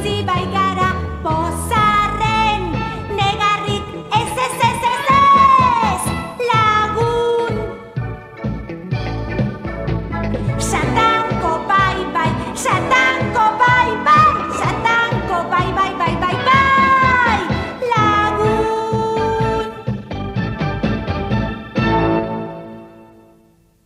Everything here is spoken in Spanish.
ton ton ton